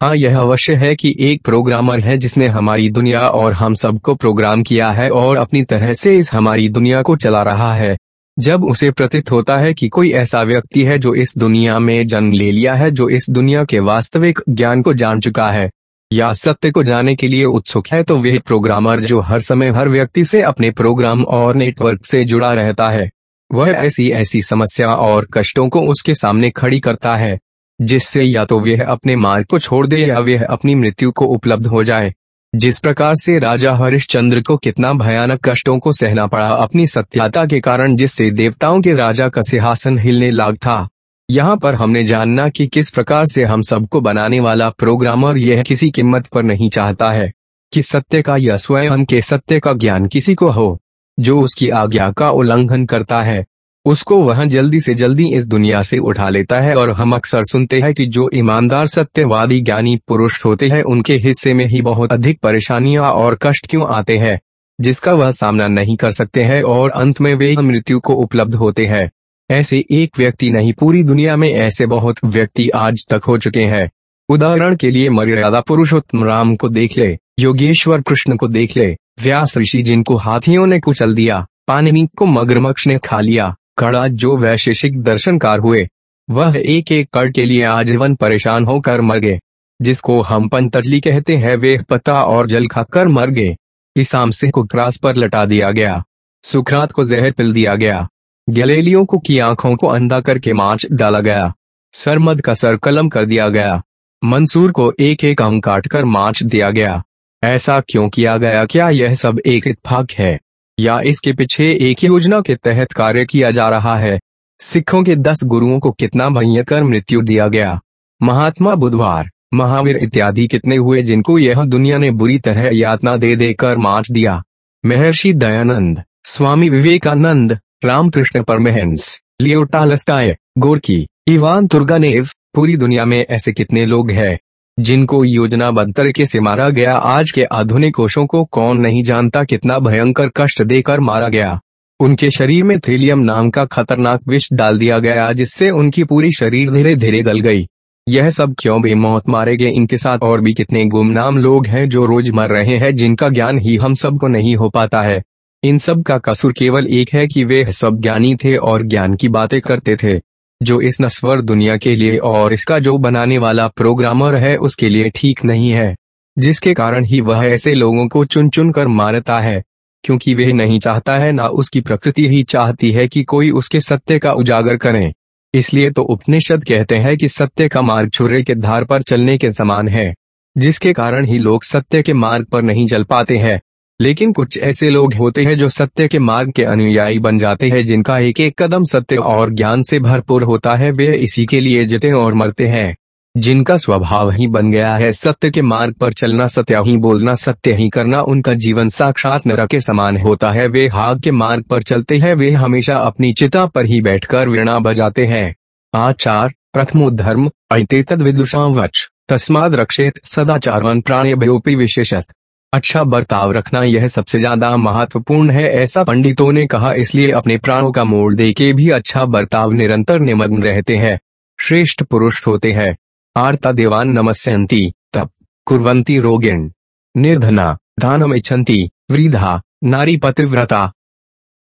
हाँ यह अवश्य है कि एक प्रोग्रामर है जिसने हमारी दुनिया और हम सबको प्रोग्राम किया है और अपनी तरह से इस हमारी दुनिया को चला रहा है। जब उसे प्रतीत होता है कि कोई ऐसा व्यक्ति है जो इस दुनिया में जन्म ले लिया है, जो इस दुनिया के वास्तविक ज्ञान को जान चुका है या सत्य को जानने के लिए उत्सुक है तो वह प्रोग्रामर जो हर समय हर व्यक्ति से अपने प्रोग्राम और नेटवर्क से जुड़ा रहता है, वह ऐसी ऐसी समस्या और कष्टों को उसके सामने खड़ी करता है। जिससे या तो वह अपने मार्ग को छोड़ दे या वह अपनी मृत्यु को उपलब्ध हो जाए। जिस प्रकार से राजा हरिश्चंद्र को कितना भयानक कष्टों को सहना पड़ा, अपनी सत्यता के कारण जिससे देवताओं के राजा का सिंहासन हिलने लाग था। यहाँ पर हमने जानना कि किस प्रकार से हम सबको बनाने वाला प्रोग्रामर यह किसी कीमत पर नहीं चाहता है, कि सत्य का या स्वयं के सत्य का ज्ञान किसी को हो, जो उसकी आज्ञा का उल्लंघन करता है। उसको वह जल्दी से जल्दी इस दुनिया से उठा लेता है और हम अक्सर सुनते हैं कि जो ईमानदार सत्यवादी ज्ञानी पुरुष होते हैं, उनके हिस्से में ही बहुत अधिक परेशानियाँ और कष्ट क्यों आते हैं, जिसका वह सामना नहीं कर सकते हैं और अंत में वे मृत्यु को उपलब्ध होते हैं। ऐसे एक व्यक्ति नहीं, पूरी दुनिया में ऐसे बहुत व्यक्ति आज तक हो चुके हैं। उदाहरण के लिए मर्यादा पुरुषोत्तम राम को देख ले, योगेश्वर कृष्ण को देख ले, व्यास ऋषि जिनको हाथियों ने कुचल दिया पानी को मगरमक्ष ने खा लिया कड़ा जो वैशेषिक दर्शनकार हुए, वह एक एक कड़ के लिए आजीवन परेशान होकर मर गए। जिसको हम पंतजलि कहते हैं, वे पता और जल खाकर मर गए। ईसाम से को क्रास पर लटा दिया गया। सुखरात को जहर पिल दिया गया। गलेलियों को की आँखों को अंधा करके माच डाला गया। सरमद का सर कलम कर दिया गया। मंसूर को एक एक अंग काट कर माच दिया गया। ऐसा क्यों किया गया? क्या यह सब एक इतफाक है? या इसके पीछे एक योजना के तहत कार्य किया जा रहा है। सिखों के दस गुरुओं को कितना भयंकर मृत्यु दिया गया? महात्मा बुधवार, महावीर इत्यादि कितने हुए जिनको यह दुनिया ने बुरी तरह यातना दे देकर माच दिया? महर्षि दयानंद, स्वामी विवेकानंद, रामकृष्ण परमहंस लियोटालस्टाय गोरकी, इवान तुर्गानेव, पूरी दुनिया में ऐसे कितने लोग हैं? जिनको योजनाबद्ध तरीके से मारा गया। आज के आधुनिक कोशों को कौन नहीं जानता कितना भयंकर कष्ट देकर मारा गया। उनके शरीर में थेलियम नाम का खतरनाक विष डाल दिया गया, जिससे उनकी पूरी शरीर धीरे धीरे गल गई। यह सब क्यों बेमौत मारे गए? इनके साथ और भी कितने गुमनाम लोग हैं जो रोज मर रहे हैं, जिनका ज्ञान ही हम सबको नहीं हो पाता है। इन सब का कसूर केवल एक है कि वे सब ज्ञानी थे और ज्ञान की बातें करते थे। जो इस नस्वर दुनिया के लिए और इसका जो बनाने वाला प्रोग्रामर है, उसके लिए ठीक नहीं है। जिसके कारण ही वह ऐसे लोगों को चुन चुन कर मारता है, क्योंकि वह नहीं चाहता है, ना उसकी प्रकृति ही चाहती है कि कोई उसके सत्य का उजागर करे। इसलिए तो उपनिषद कहते हैं कि सत्य का मार्ग छुरे के धार पर चलने के समान है, जिसके कारण ही लोग सत्य के मार्ग पर नहीं चल पाते हैं। लेकिन कुछ ऐसे लोग होते हैं जो सत्य के मार्ग के अनुयायी बन जाते हैं जिनका एक एक कदम सत्य और ज्ञान से भरपूर होता है, वे इसी के लिए जीते और मरते हैं। जिनका स्वभाव ही बन गया है, सत्य के मार्ग पर चलना सत्य ही बोलना, सत्य ही करना उनका जीवन साक्षात नरक के समान होता है। वे हाग के मार्ग पर चलते हैं, वे हमेशा अपनी चिता पर ही बैठकर वीणा बजाते हैं। आचार, प्रथमो धर्म ऐतेत विदुषावच तस्माद रक्षेत सदाचारवन प्राण्य विशेषत अच्छा बर्ताव रखना यह सबसे ज़्यादा महत्वपूर्ण है, ऐसा पंडितों ने कहा, इसलिए अपने प्राणों का मोड़ दे के भी अच्छा बर्ताव निरंतर निमग्न रहते हैं, श्रेष्ठ पुरुष होते हैं। आर्ता देवान नमस्यंती तप कुरवंती रोगिण, निर्धना दानम इच्छन्ति वृद्धा, नारी पतिव्रता।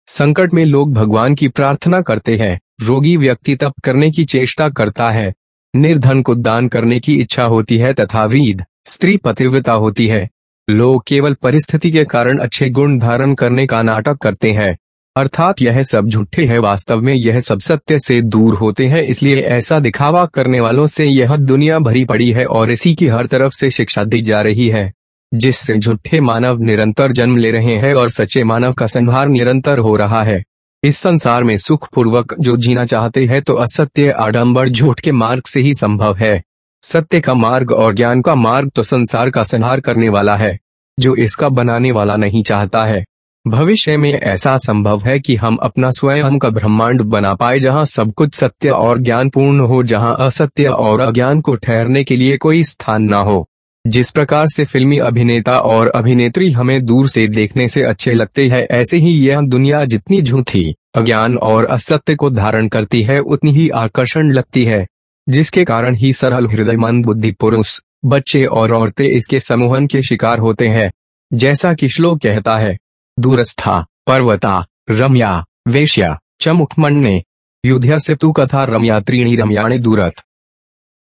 संकट में लोग भगवान की प्रार्थना करते हैं, रोगी व्यक्ति तप करने की चेष्टा करता है, निर्धन को दान करने की इच्छा होती है तथा वृद्ध, स्त्री पतिव्रता होती है। लोग केवल परिस्थिति के कारण अच्छे गुण धारण करने का नाटक करते हैं। अर्थात यह सब झूठे है, वास्तव में यह सब सत्य से दूर होते हैं, इसलिए ऐसा दिखावा करने वालों से यह दुनिया भरी पड़ी है और इसी की हर तरफ़ से शिक्षा दी जा रही है, जिससे झूठे मानव निरंतर जन्म ले रहे हैं और सच्चे मानव का संहार निरंतर हो रहा है। इस संसार में सुख पूर्वक जो जीना चाहते हैं तो असत्य आडंबर झूठ के मार्ग से ही संभव है। सत्य का मार्ग और ज्ञान का मार्ग तो संसार का संहार करने वाला है, जो इसका बनाने वाला नहीं चाहता है। भविष्य में ऐसा संभव है कि हम अपना स्वयं का ब्रह्मांड बना पाए जहाँ सब कुछ सत्य और ज्ञान पूर्ण हो, जहाँ असत्य और अज्ञान को ठहरने के लिए कोई स्थान ना हो। जिस प्रकार से फिल्मी अभिनेता और अभिनेत्री हमें दूर से देखने से अच्छे लगते हैं, ऐसे ही यह दुनिया जितनी झूठी, अज्ञान और असत्य को धारण करती है, उतनी ही आकर्षण लगती है। जिसके कारण ही सरल हृदयमंद बुद्धि पुरुष, बच्चे और औरतें इसके समूहन के शिकार होते हैं। जैसा कि श्लोक कहता है, दूरस्था, पर्वता, रम्या, वेश्या चमुखमण्य युद्ध से तू कथा रम्या, त्रीणी रम्याणे दूरथ।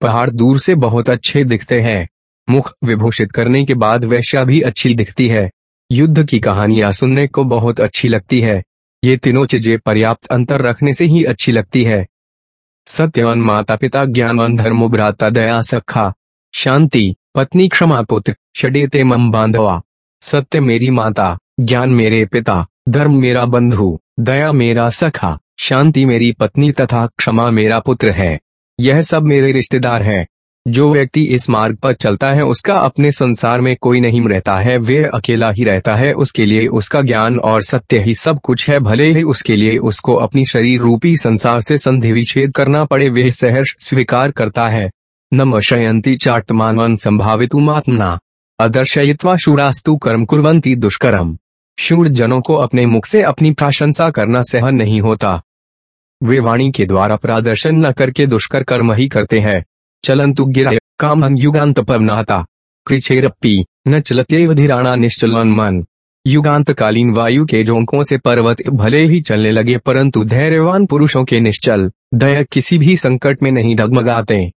पहाड़ दूर से बहुत अच्छे दिखते हैं। मुख विभूषित करने के बाद वैश्या भी अच्छी दिखती है। युद्ध की कहानियाँ सुनने को बहुत अच्छी लगती है। ये तीनों चीज़ें पर्याप्त अंतर रखने से ही अच्छी लगती है। सत्यवन माता पिता ज्ञानवन धर्मो भ्राता दया सखा, शांति, पत्नी, क्षमा पुत्र, षडेते मम बांधवा, सत्य मेरी माता, ज्ञान मेरे पिता, धर्म मेरा बंधु, दया मेरा सखा, शांति मेरी पत्नी तथा क्षमा मेरा पुत्र है। यह सब मेरे रिश्तेदार हैं। जो व्यक्ति इस मार्ग पर चलता है, उसका अपने संसार में कोई नहीं रहता है, वे अकेला ही रहता है, उसके लिए उसका ज्ञान और सत्य ही सब कुछ है, भले ही उसके लिए उसको अपनी शरीर रूपी संसार से संधि विच्छेद करना पड़े, वे सहर्ष स्वीकार करता है। नम शयंती चाटमान संभावित आत्मना अदर्शयित्वा शूरास्तु कर्म कुरंती दुष्कर्म शूर जनों को अपने मुख से अपनी प्रशंसा करना सहन नहीं होता। वे वाणी के द्वारा प्रदर्शन न करके दुष्कर कर्म ही करते हैं। चलंतु गिरा काम युगांत पवनाता कृछेरप्पी न चलते धीराणा निश्चलन मन युगांत कालीन वायु के झोंकों से पर्वत भले ही चलने लगे, परंतु धैर्यवान पुरुषों के निश्चल। दया किसी भी संकट में नहीं डगमगाते।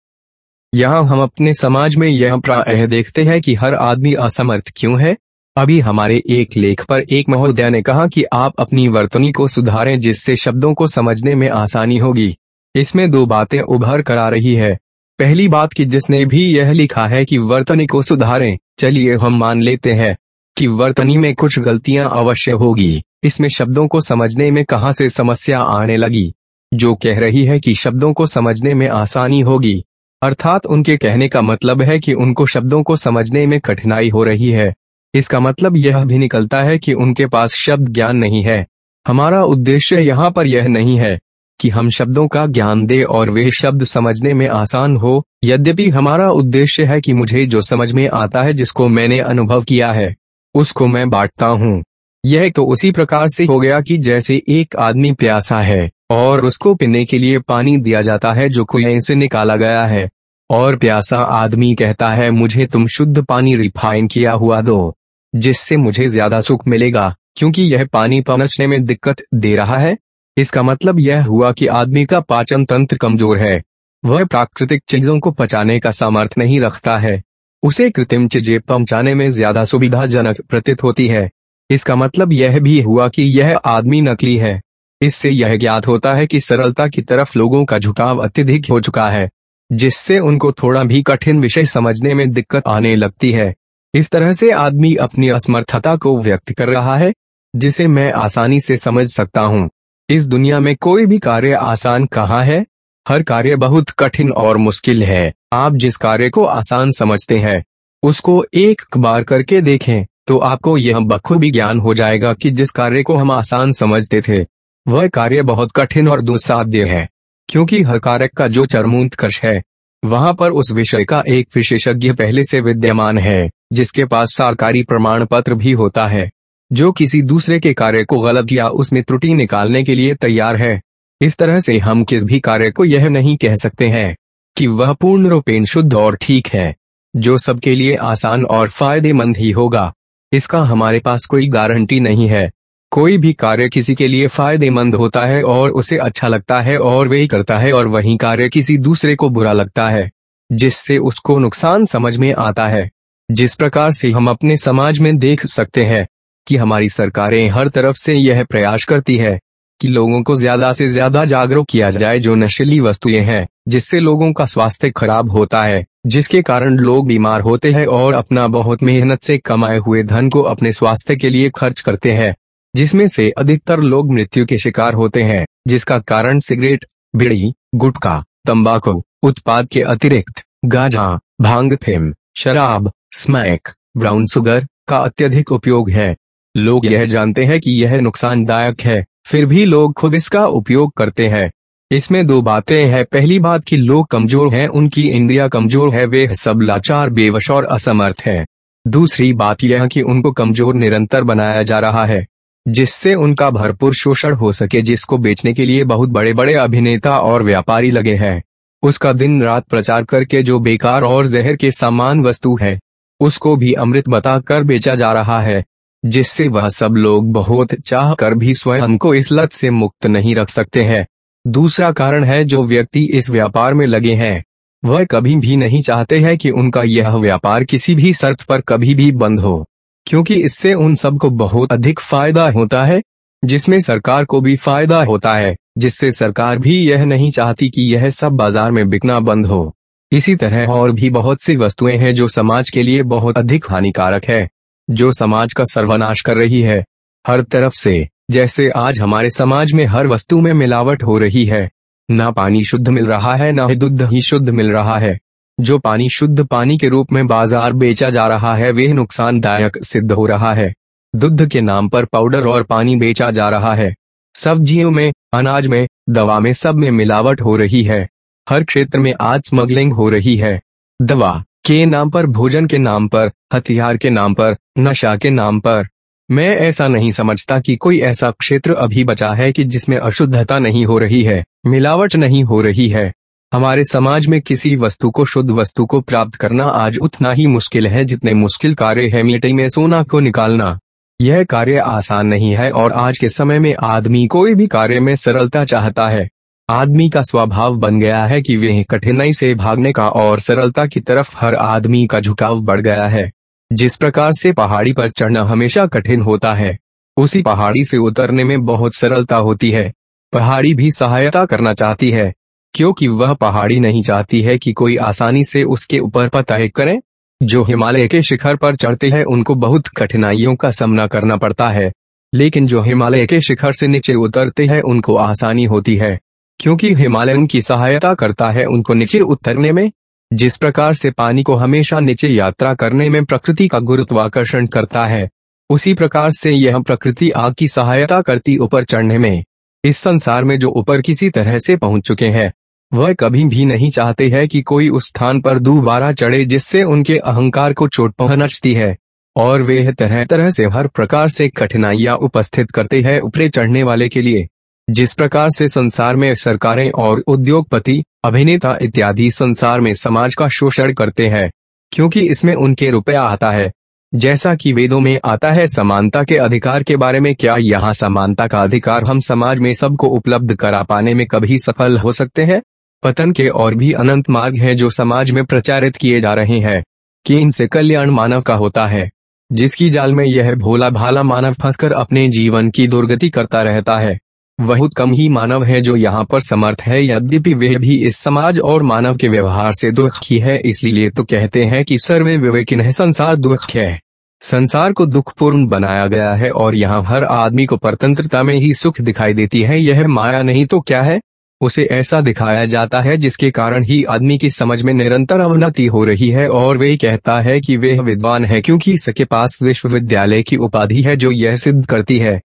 यहाँ हम अपने समाज में यह प्राय देखते हैं कि हर आदमी असमर्थ क्यों है। अभी हमारे एक लेख पर एक महोदय ने कहा कि आप अपनी वर्तनी को सुधारें, जिससे शब्दों को समझने में आसानी होगी। इसमें दो बातें उभर कर आ रही है। पहली बात कि जिसने भी यह लिखा है कि वर्तनी को सुधारें, चलिए हम मान लेते हैं कि वर्तनी में कुछ गलतियाँ अवश्य होगी। इसमें शब्दों को समझने में कहाँ से समस्या आने लगी? जो कह रही है कि शब्दों को समझने में आसानी होगी। अर्थात उनके कहने का मतलब है कि उनको शब्दों को समझने में कठिनाई हो रही है। इसका मतलब यह भी निकलता है कि उनके पास शब्द ज्ञान नहीं है। हमारा उद्देश्य यहाँ पर यह नहीं है कि हम शब्दों का ज्ञान दे और वे शब्द समझने में आसान हो, यद्यपि हमारा उद्देश्य है कि मुझे जो समझ में आता है जिसको मैंने अनुभव किया है, उसको मैं बांटता हूँ। यह तो उसी प्रकार से हो गया कि जैसे एक आदमी प्यासा है, और उसको पीने के लिए पानी दिया जाता है जो कुएँ से निकाला गया है, और प्यासा आदमी कहता है, मुझे तुम शुद्ध पानी रिफाइन किया हुआ दो, जिससे मुझे ज़्यादा सुख मिलेगा, क्योंकि यह पानी पहुँचने में दिक्कत दे रहा है इसका मतलब यह हुआ कि आदमी का पाचन तंत्र कमज़ोर है। वह प्राकृतिक चीज़ों को पचाने का सामर्थ्य नहीं रखता है। उसे कृत्रिम चीज़ें पहुँचाने में ज़्यादा सुविधाजनक प्रतीत होती है। इसका मतलब यह भी हुआ कि यह आदमी नकली है। इससे यह ज्ञात होता है कि सरलता की तरफ़ लोगों का झुकाव अत्यधिक हो चुका है, जिससे उनको थोड़ा भी कठिन विषय समझने में दिक्कत आने लगती है। इस तरह से आदमी अपनी असमर्थता को व्यक्त कर रहा है, जिसे मैं आसानी से समझ सकता हूँ। इस दुनिया में कोई भी कार्य आसान कहाँ है? हर कार्य बहुत कठिन और मुश्किल है। आप जिस कार्य को आसान समझते हैं, उसको एक बार करके देखें तो आपको यह बखूबी ज्ञान हो जाएगा कि जिस कार्य को हम आसान समझते थे, वह कार्य बहुत कठिन और दुस्साध्य है। क्योंकि हर कार्य का जो चरमोत्कर्ष है, वहाँ पर उस विषय का एक विशेषज्ञ पहले से विद्यमान है, जिसके पास सरकारी प्रमाण पत्र भी होता है। जो किसी दूसरे के कार्य को गलत या उसमें त्रुटि निकालने के लिए तैयार है। इस तरह से हम किस भी कार्य को यह नहीं कह सकते हैं कि वह पूर्ण रूपेण शुद्ध और ठीक है, जो सबके लिए आसान और फ़ायदेमंद ही होगा। इसका हमारे पास कोई गारंटी नहीं है। कोई भी कार्य किसी के लिए फ़ायदेमंद होता है और उसे अच्छा लगता है और वही करता है और वही कार्य किसी दूसरे को बुरा लगता है, जिससे उसको नुकसान समझ में आता है। जिस प्रकार से हम अपने समाज में देख सकते हैं कि हमारी सरकारें हर तरफ़ से यह प्रयास करती है कि लोगों को ज़्यादा से ज़्यादा जागरूक किया जाए जो नशीली वस्तुएँ हैं, जिससे लोगों का स्वास्थ्य खराब होता है, जिसके कारण लोग बीमार होते हैं और अपना बहुत मेहनत से कमाए हुए धन को अपने स्वास्थ्य के लिए खर्च करते हैं, जिसमें से अधिकतर लोग मृत्यु के शिकार होते हैं, जिसका कारण सिगरेट, बीड़ी, गुटखा, तंबाकू, उत्पाद के अतिरिक्त, गांजा भाँग फेम शराब, स्मैक, ब्राउन सुगर का अत्यधिक उपयोग है। लोग यह जानते हैं कि यह नुकसानदायक है फिर भी लोग खुद इसका उपयोग करते हैं। इसमें दो बातें हैं। पहली बात कि लोग कमज़ोर हैं उनकी इंद्रिया कमज़ोर है वे सब लाचार बेवश और असमर्थ है। दूसरी बात यह कि उनको कमज़ोर निरंतर बनाया जा रहा है जिससे उनका भरपूर शोषण हो सके जिसको बेचने के लिए बहुत बड़े बड़े अभिनेता और व्यापारी लगे हैं। उसका दिन रात प्रचार करके जो बेकार और जहर के समान वस्तु है उसको भी अमृत बताकर बेचा जा रहा है। जिससे वह सब लोग बहुत चाह कर भी स्वयं को इस लत से मुक्त नहीं रख सकते हैं। दूसरा कारण है जो व्यक्ति इस व्यापार में लगे हैं। वह कभी भी नहीं चाहते हैं कि उनका यह व्यापार किसी भी शर्त पर कभी भी बंद हो, क्योंकि इससे उन सबको बहुत अधिक फ़ायदा होता है, जिसमें सरकार को भी फ़ायदा होता है, जिससे सरकार भी यह नहीं चाहती कि यह सब बाज़ार में बिकना बंद हो। इसी तरह और भी बहुत सी वस्तुएँ हैं जो समाज के लिए बहुत अधिक हानिकारक है। जो समाज का सर्वनाश कर रही है। हर तरफ़ से, जैसे आज हमारे समाज में हर वस्तु में मिलावट हो रही है। ना पानी शुद्ध मिल रहा है, ना दुध ही शुद्ध मिल रहा है। जो पानी शुद्ध पानी के रूप में बाज़ार बेचा जा रहा है, वह नुकसानदायक सिद्ध हो रहा है। दुध के नाम पर पाउडर और पानी बेचा जा रहा है। सब्जियों में, अनाज में, दवा में सब में मिलावट हो रही है। हर क्षेत्र में आज स्मगलिंग हो रही है। दवा के नाम पर, भोजन के नाम पर, हथियार के नाम पर नशा के नाम पर। मैं ऐसा नहीं समझता कि कोई ऐसा क्षेत्र अभी बचा है कि जिसमें अशुद्धता नहीं हो रही है, मिलावट नहीं हो रही है। हमारे समाज में किसी वस्तु को शुद्ध वस्तु को प्राप्त करना आज उतना ही मुश्किल है जितने मुश्किल कार्य है मिट्टी में सोना को निकालना। यह कार्य आसान नहीं है और आज के समय में आदमी कोई भी कार्य में सरलता चाहता है। आदमी का स्वभाव बन गया है कि वे कठिनाई से भागने का और सरलता की तरफ़ हर आदमी का झुकाव बढ़ गया है। जिस प्रकार से पहाड़ी पर चढ़ना हमेशा कठिन होता है, उसी पहाड़ी से उतरने में बहुत सरलता होती है। पहाड़ी भी सहायता करना चाहती है, क्योंकि वह पहाड़ी नहीं चाहती है कि कोई आसानी से उसके ऊपर पता करे। जो हिमालय के शिखर पर चढ़ते हैं, उनको बहुत कठिनाइयों का सामना करना पड़ता है। लेकिन जो हिमालय के शिखर से नीचे उतरते हैं, उनको आसानी होती है, क्योंकि हिमालय उनकी सहायता करता है उनको नीचे उतरने में। जिस प्रकार से पानी को हमेशा नीचे यात्रा करने में प्रकृति का गुरुत्वाकर्षण करता है, उसी प्रकार से यह प्रकृति आग की सहायता करती ऊपर चढ़ने में। इस संसार में जो ऊपर किसी तरह से पहुँच चुके हैं, वह कभी भी नहीं चाहते हैं कि कोई उस स्थान पर दोबारा चढ़े जिससे उनके अहंकार को चोट पहुँचती है, और वे तरह तरह से हर प्रकार से कठिनाइयाँ उपस्थित करते हैं ऊपरे चढ़ने वाले के लिए। जिस प्रकार से संसार में सरकारें और उद्योगपति, अभिनेता इत्यादि संसार में समाज का शोषण करते हैं, क्योंकि इसमें उनके रुपया आता है। जैसा कि वेदों में आता है, समानता के अधिकार के बारे में क्या यहाँ समानता का अधिकार हम समाज में सबको उपलब्ध करा पाने में कभी सफल हो सकते हैं? पतन के और भी अनंत मार्ग हैं जो समाज में प्रचारित किए जा रहे हैं, कि इनसे कल्याण मानव का होता है। जिसकी जाल में यह भोला भाला मानव फंसकर अपने जीवन की दुर्गति करता रहता है। बहुत कम ही मानव है जो यहाँ पर समर्थ है। यद्यपि वे भी इस समाज और मानव के व्यवहार से दुखी है इसलिए तो कहते हैं कि सर्वे विवेकिन है संसार दुख है। संसार को दुखपूर्ण बनाया गया है और यहाँ हर आदमी को परतंत्रता में ही सुख दिखाई देती है। यह माया नहीं तो क्या है? उसे ऐसा दिखाया जाता है जिसके कारण ही आदमी की समझ में निरंतर अवनति हो रही है और वे कहता है कि वे विद्वान है क्योंकि इसके पास विश्वविद्यालय की उपाधि है जो यह सिद्ध करती है।